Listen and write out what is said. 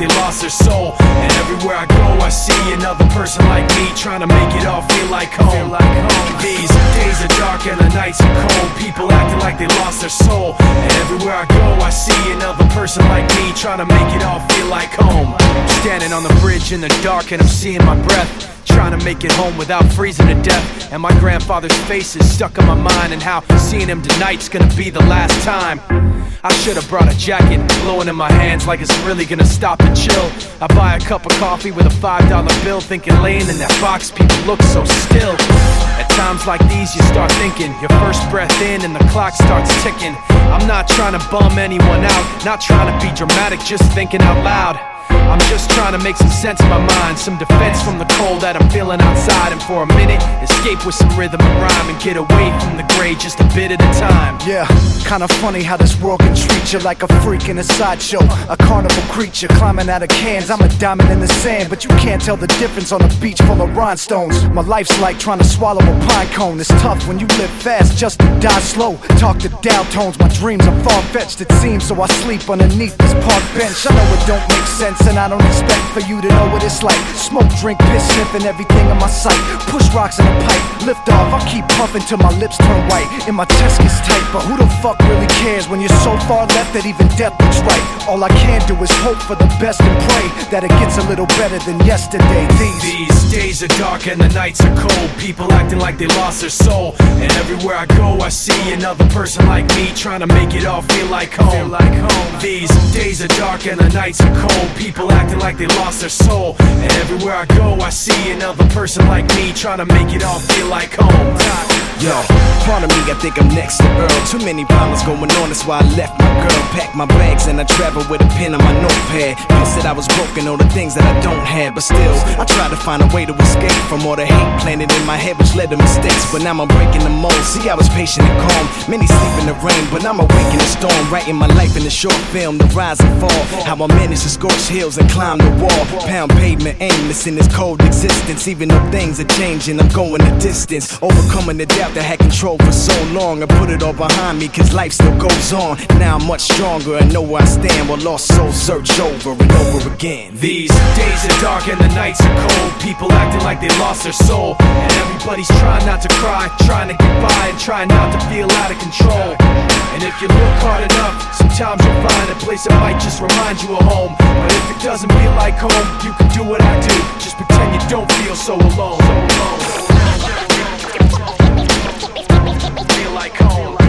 they lost their soul. And everywhere I go, I see another person like me trying to make it all feel like home. These days are dark and the nights are cold. People acting like they lost their soul. And everywhere I go, I see another person like me trying to make it all feel like home. Standing on the bridge in the dark and I'm seeing my breath. Trying to make it home without freezing to death. And my grandfather's face is stuck in my mind, and how seeing him tonight's gonna be the last time. I should have brought a jacket, blowing in my hands like it's really gonna stop and chill. I buy a cup of coffee with a five dollar bill, thinking laying in that box, people look so still. At times like these, you start thinking, your first breath in and the clock starts ticking. I'm not trying to bum anyone out, not trying to be dramatic, just thinking out loud. I'm just trying to make some sense in my mind, some defense from the cold that I'm feeling outside, and for a minute, escape with some rhythm and rhyme and get away from the gray just a bit at a time. Yeah, kinda funny how this world can treat you like a freak in a sideshow, a carnival creature climbing out of cans. I'm a diamond in the sand, but you can't tell the difference on a beach full of rhinestones. My life's like trying to swallow a pine cone. It's tough when you live fast just to die slow. Talk to Dow tones, my dreams are far fetched, it seems, so I sleep underneath this park bench. I know it don't make sense, and I don't expect for you to know what it's like. Smoke, drink, piss, sniffing everything in my sight. Push rocks in a pipe, lift off. I keep puffing till my lips turn white and my chest gets tight. But who the fuck really cares when you're so far left that even death looks right? All I can do is hope for the best and pray that it gets a little better than yesterday. These, These days are dark and the nights are cold. People acting like they lost their soul. And everywhere I go, I see another person like me trying to make it all feel like home. These days are dark and the nights are cold. People acting like they lost their soul. And everywhere I go, I see another person like me trying to make it all feel like home. Yo, part of me, I think I'm next to Earl. Too many problems going on, that's why I left girl. Packed my bags and I traveled with a pen on my notepad. Pissed that I was broken, all the things that I don't have. But still, I tried to find a way to escape from all the hate planted in my head, which led to mistakes. But now I'm breaking the mold. See, I was patient and calm. Many sleep in the rain, but I'm awake in the storm. Writing my life in a short film, the rise and fall. How I managed to scorch hills and climb the wall. Pound pavement, aimless in this cold existence. Even though things are changing, I'm going the distance. Overcoming the doubt that had control for so long. I put it all behind me, cause life still goes on. Now I'm much stronger and know where I stand. While lost souls search over and over again. These days are dark and the nights are cold. People acting like they lost their soul. And everybody's trying not to cry, trying to get by, and trying not to feel out of control. And if you look hard enough, sometimes you'll find a place that might just remind you of home. But if it doesn't feel like home, you can do what I do. Just pretend you don't feel so alone. So alone. Feel like home.